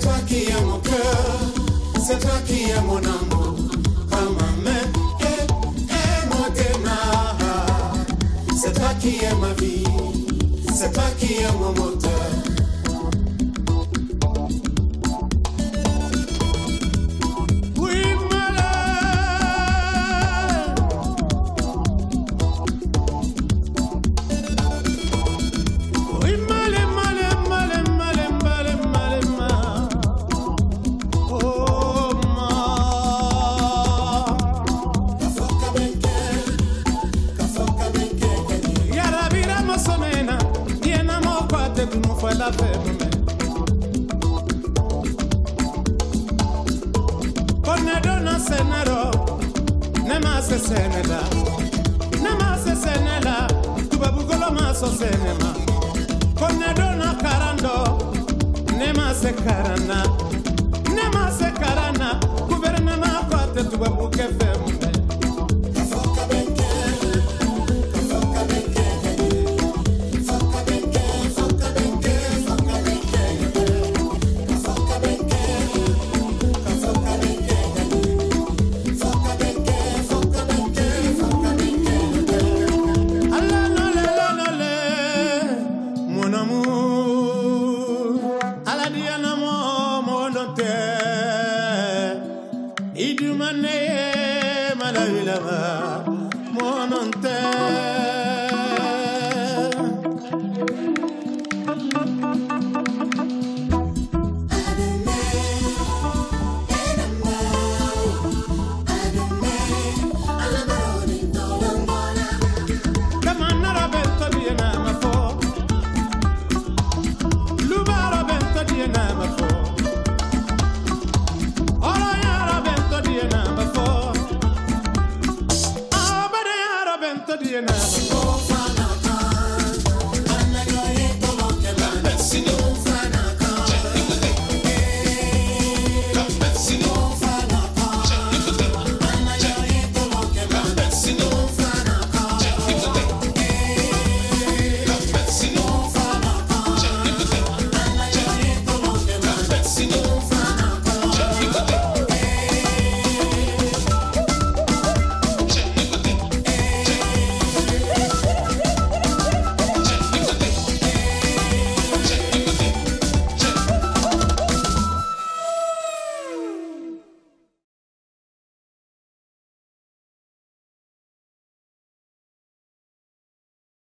C'est toi qui es mon cœur, c'est toi qui es mon amour. C'est toi qui es ma vie, c'est toi qui es mon moteur. la femme. Cornedona senero, nema se senela, nema se senela, tubabugolo maso senema. Cornedona carando, nema se carana. Irumane malavilama mononte. Bosa.